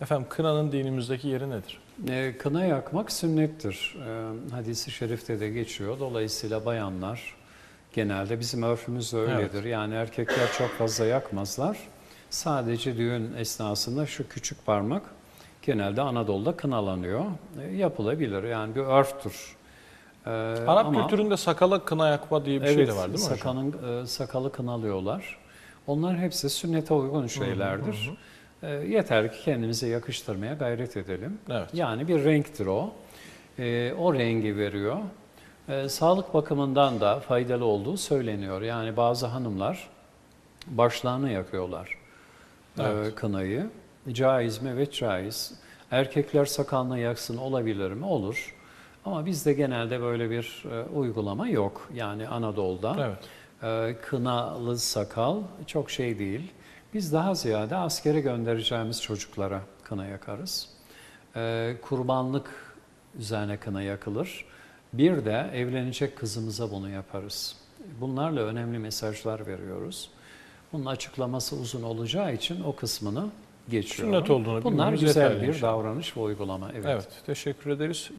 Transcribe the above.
Efendim kınanın dinimizdeki yeri nedir? E, Kına yakmak sünnettir. E, Hadis-i şerifte de geçiyor. Dolayısıyla bayanlar genelde bizim örfümüz öyledir. Yani erkekler çok fazla yakmazlar. Sadece düğün esnasında şu küçük parmak genelde Anadolu'da kınalanıyor. E, Yapılabilir yani bir örftür. E, Arap ama- kültüründe sakala kına yakma diye bir şey de var değil mi hocam? sakalın, e, sakalı kınalıyorlar. Onlar hepsi sünnete uygun şeylerdir. E, yeter ki kendimize yakıştırmaya gayret edelim. Evet. Yani bir renktir o. E, o rengi veriyor. E, sağlık bakımından da faydalı olduğu söyleniyor. Yani bazı hanımlar başlarını yakıyorlar e, Evet. kınayı. Caiz mi? Evet caiz. Erkekler sakalını yaksın olabilir mi? Olur. Ama bizde genelde böyle bir e, uygulama yok. Yani Anadolu'da Evet. e, kınalı sakal çok şey değil. Biz daha ziyade askere göndereceğimiz çocuklara kına yakarız. E, kurbanlık üzerine kına yakılır. Bir de evlenecek kızımıza bunu yaparız. Bunlarla önemli mesajlar veriyoruz. Bunun açıklaması uzun olacağı için o kısmını geçiyorum. Sünnet olduğunu Bunlar güzel bir davranış ve uygulama. Evet, teşekkür ederiz.